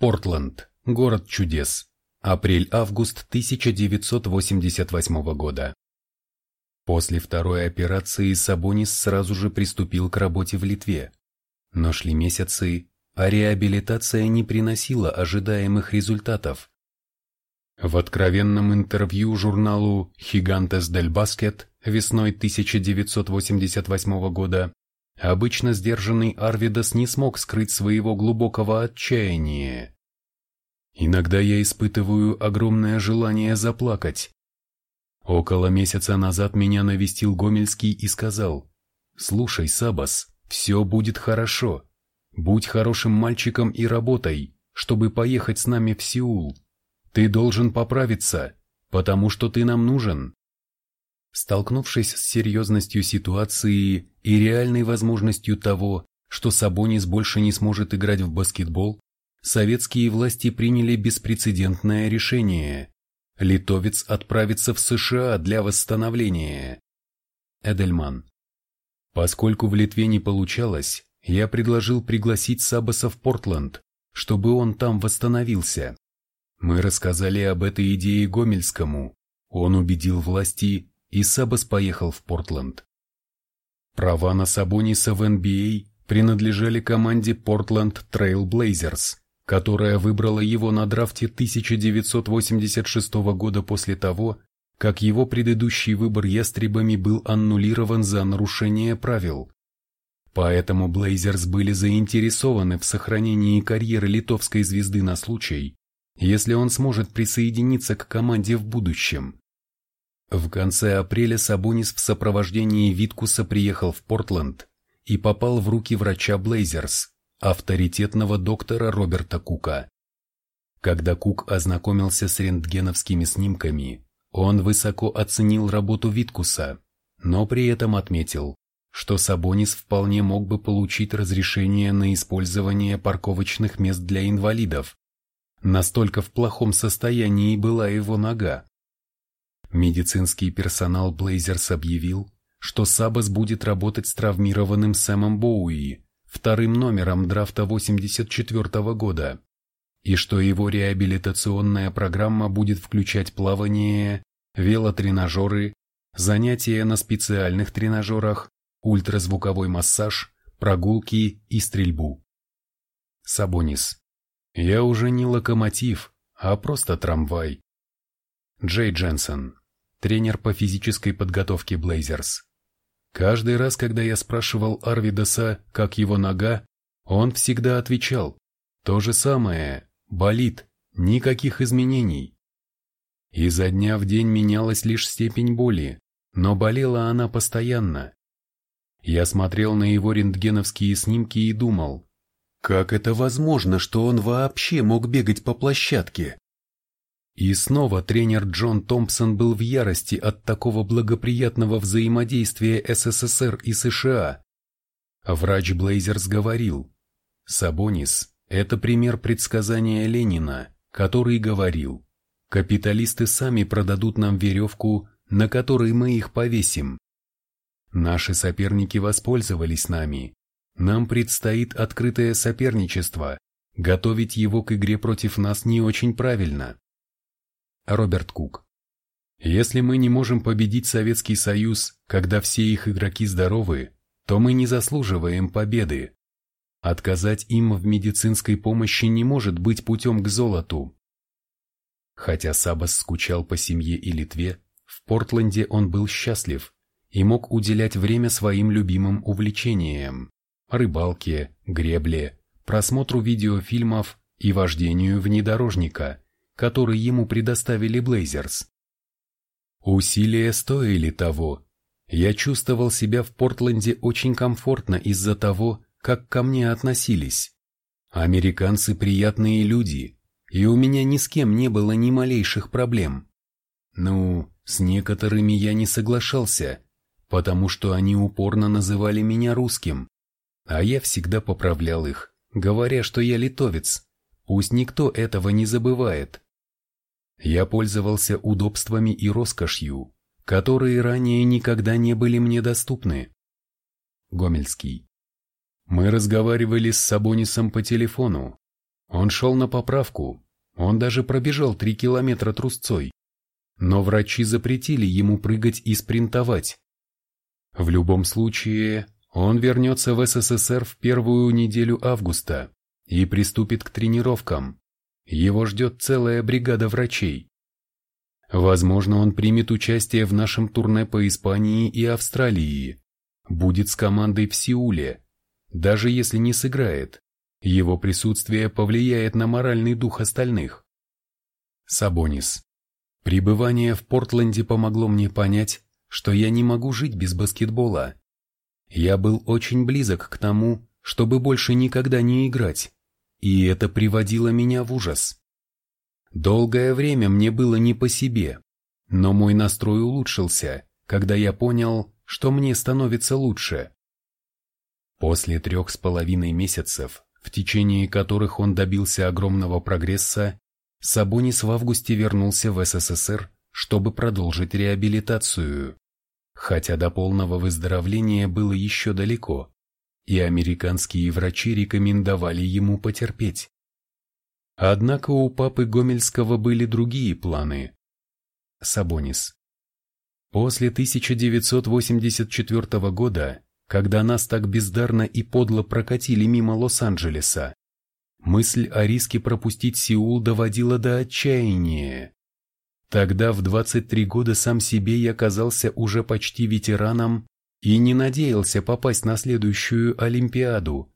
Портленд, город чудес. Апрель-август 1988 года. После второй операции Сабонис сразу же приступил к работе в Литве. Но шли месяцы, а реабилитация не приносила ожидаемых результатов. В откровенном интервью журналу «Хигантес дель Баскет» весной 1988 года обычно сдержанный Арвидас не смог скрыть своего глубокого отчаяния. Иногда я испытываю огромное желание заплакать. Около месяца назад меня навестил Гомельский и сказал, «Слушай, Сабас, все будет хорошо. Будь хорошим мальчиком и работай, чтобы поехать с нами в Сеул. Ты должен поправиться, потому что ты нам нужен». Столкнувшись с серьезностью ситуации и реальной возможностью того, что Сабонис больше не сможет играть в баскетбол, советские власти приняли беспрецедентное решение. Литовец отправится в США для восстановления. Эдельман. Поскольку в Литве не получалось, я предложил пригласить Сабаса в Портленд, чтобы он там восстановился. Мы рассказали об этой идее Гомельскому. Он убедил власти, и Сабас поехал в Портленд. Права на Сабониса в NBA принадлежали команде Portland Trail Blazers, которая выбрала его на драфте 1986 года после того, как его предыдущий выбор ястребами был аннулирован за нарушение правил. Поэтому Блейзерс были заинтересованы в сохранении карьеры литовской звезды на случай, если он сможет присоединиться к команде в будущем. В конце апреля Сабонис в сопровождении Виткуса приехал в Портленд и попал в руки врача Блейзерс, авторитетного доктора Роберта Кука. Когда Кук ознакомился с рентгеновскими снимками, он высоко оценил работу Виткуса, но при этом отметил, что Сабонис вполне мог бы получить разрешение на использование парковочных мест для инвалидов. Настолько в плохом состоянии была его нога. Медицинский персонал Блейзерс объявил, что Сабас будет работать с травмированным Сэмом Боуи, вторым номером драфта 84 -го года, и что его реабилитационная программа будет включать плавание, велотренажеры, занятия на специальных тренажерах, ультразвуковой массаж, прогулки и стрельбу. Сабонис. Я уже не локомотив, а просто трамвай. Джей Дженсен тренер по физической подготовке Блейзерс. Каждый раз, когда я спрашивал Арвидаса, как его нога, он всегда отвечал «То же самое, болит, никаких изменений». Изо дня в день менялась лишь степень боли, но болела она постоянно. Я смотрел на его рентгеновские снимки и думал, как это возможно, что он вообще мог бегать по площадке? И снова тренер Джон Томпсон был в ярости от такого благоприятного взаимодействия СССР и США. Врач Блейзерс говорил, «Сабонис – это пример предсказания Ленина, который говорил, капиталисты сами продадут нам веревку, на которой мы их повесим. Наши соперники воспользовались нами. Нам предстоит открытое соперничество. Готовить его к игре против нас не очень правильно. Роберт Кук. Если мы не можем победить Советский Союз, когда все их игроки здоровы, то мы не заслуживаем победы. Отказать им в медицинской помощи не может быть путем к золоту. Хотя Сабас скучал по семье и Литве, в Портленде он был счастлив и мог уделять время своим любимым увлечениям – рыбалке, гребле, просмотру видеофильмов и вождению внедорожника – который ему предоставили Блейзерс. Усилия стоили того. Я чувствовал себя в Портленде очень комфортно из-за того, как ко мне относились. Американцы приятные люди, и у меня ни с кем не было ни малейших проблем. Ну, с некоторыми я не соглашался, потому что они упорно называли меня русским, а я всегда поправлял их, говоря, что я литовец. Пусть никто этого не забывает. Я пользовался удобствами и роскошью, которые ранее никогда не были мне доступны. Гомельский. Мы разговаривали с Сабонисом по телефону. Он шел на поправку, он даже пробежал три километра трусцой. Но врачи запретили ему прыгать и спринтовать. В любом случае, он вернется в СССР в первую неделю августа и приступит к тренировкам. Его ждет целая бригада врачей. Возможно, он примет участие в нашем турне по Испании и Австралии. Будет с командой в Сеуле. Даже если не сыграет, его присутствие повлияет на моральный дух остальных. Сабонис. Пребывание в Портленде помогло мне понять, что я не могу жить без баскетбола. Я был очень близок к тому, чтобы больше никогда не играть, и это приводило меня в ужас. Долгое время мне было не по себе, но мой настрой улучшился, когда я понял, что мне становится лучше. После трех с половиной месяцев, в течение которых он добился огромного прогресса, Сабонис в августе вернулся в СССР, чтобы продолжить реабилитацию. Хотя до полного выздоровления было еще далеко, и американские врачи рекомендовали ему потерпеть. Однако у папы Гомельского были другие планы. Сабонис. После 1984 года, когда нас так бездарно и подло прокатили мимо Лос-Анджелеса, мысль о риске пропустить Сеул доводила до отчаяния. Тогда в 23 года сам себе я казался уже почти ветераном и не надеялся попасть на следующую Олимпиаду.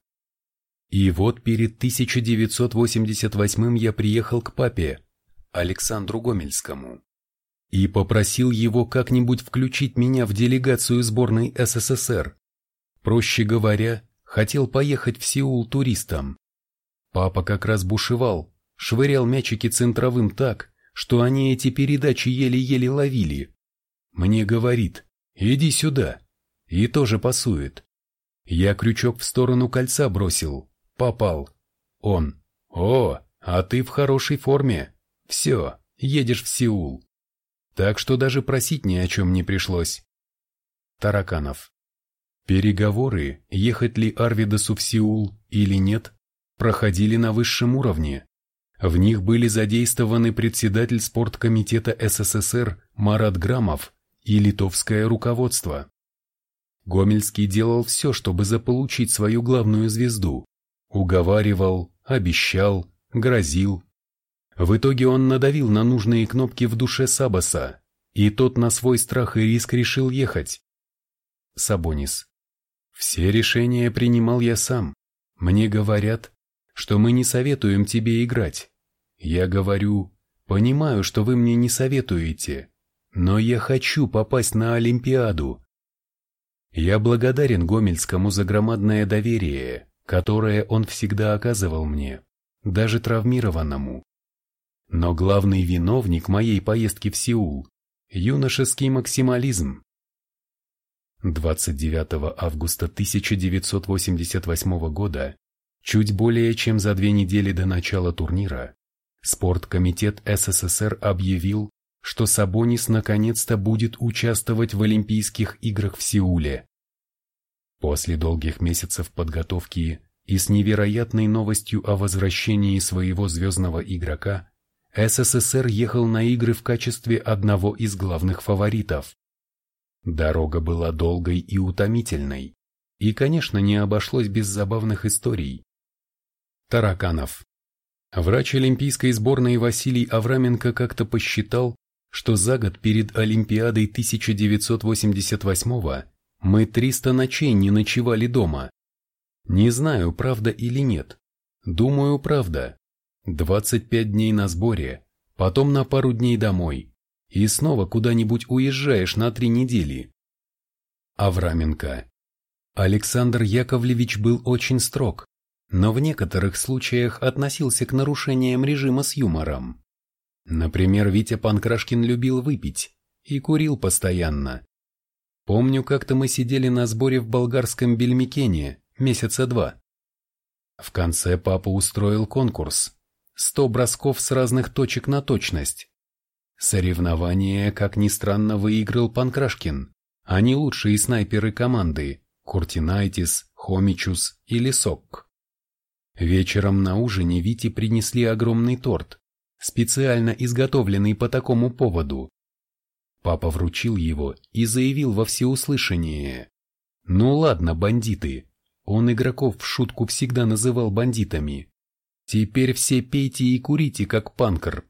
И вот перед 1988 я приехал к папе, Александру Гомельскому, и попросил его как-нибудь включить меня в делегацию сборной СССР. Проще говоря, хотел поехать в Сеул туристом. Папа как раз бушевал, швырял мячики центровым так, что они эти передачи еле-еле ловили. Мне говорит, иди сюда, и тоже пасует. Я крючок в сторону кольца бросил, Попал. Он. О, а ты в хорошей форме. Все, едешь в Сеул. Так что даже просить ни о чем не пришлось. Тараканов. Переговоры, ехать ли Арвидасу в Сеул или нет, проходили на высшем уровне. В них были задействованы председатель спорткомитета СССР Марат Грамов и литовское руководство. Гомельский делал все, чтобы заполучить свою главную звезду. Уговаривал, обещал, грозил. В итоге он надавил на нужные кнопки в душе Сабаса, и тот на свой страх и риск решил ехать. Сабонис. Все решения принимал я сам. Мне говорят, что мы не советуем тебе играть. Я говорю, понимаю, что вы мне не советуете, но я хочу попасть на Олимпиаду. Я благодарен Гомельскому за громадное доверие, которое он всегда оказывал мне, даже травмированному. Но главный виновник моей поездки в Сеул – юношеский максимализм. 29 августа 1988 года, чуть более чем за две недели до начала турнира, спорткомитет СССР объявил, что Сабонис наконец-то будет участвовать в Олимпийских играх в Сеуле. После долгих месяцев подготовки и с невероятной новостью о возвращении своего звездного игрока, СССР ехал на игры в качестве одного из главных фаворитов. Дорога была долгой и утомительной, и, конечно, не обошлось без забавных историй. Тараканов. Врач олимпийской сборной Василий Авраменко как-то посчитал, что за год перед Олимпиадой 1988 мы 300 ночей не ночевали дома. Не знаю, правда или нет. Думаю, правда. 25 дней на сборе, потом на пару дней домой. И снова куда-нибудь уезжаешь на три недели. Авраменко. Александр Яковлевич был очень строг, но в некоторых случаях относился к нарушениям режима с юмором. Например, Витя Панкрашкин любил выпить и курил постоянно. Помню, как-то мы сидели на сборе в болгарском Бельмикене месяца два. В конце папа устроил конкурс. Сто бросков с разных точек на точность. Соревнование, как ни странно, выиграл Панкрашкин, а не лучшие снайперы команды Куртинайтис, Хомичус или Сок. Вечером на ужине Вите принесли огромный торт, специально изготовленный по такому поводу. Папа вручил его и заявил во всеуслышание. «Ну ладно, бандиты». Он игроков в шутку всегда называл бандитами. «Теперь все пейте и курите, как панкр.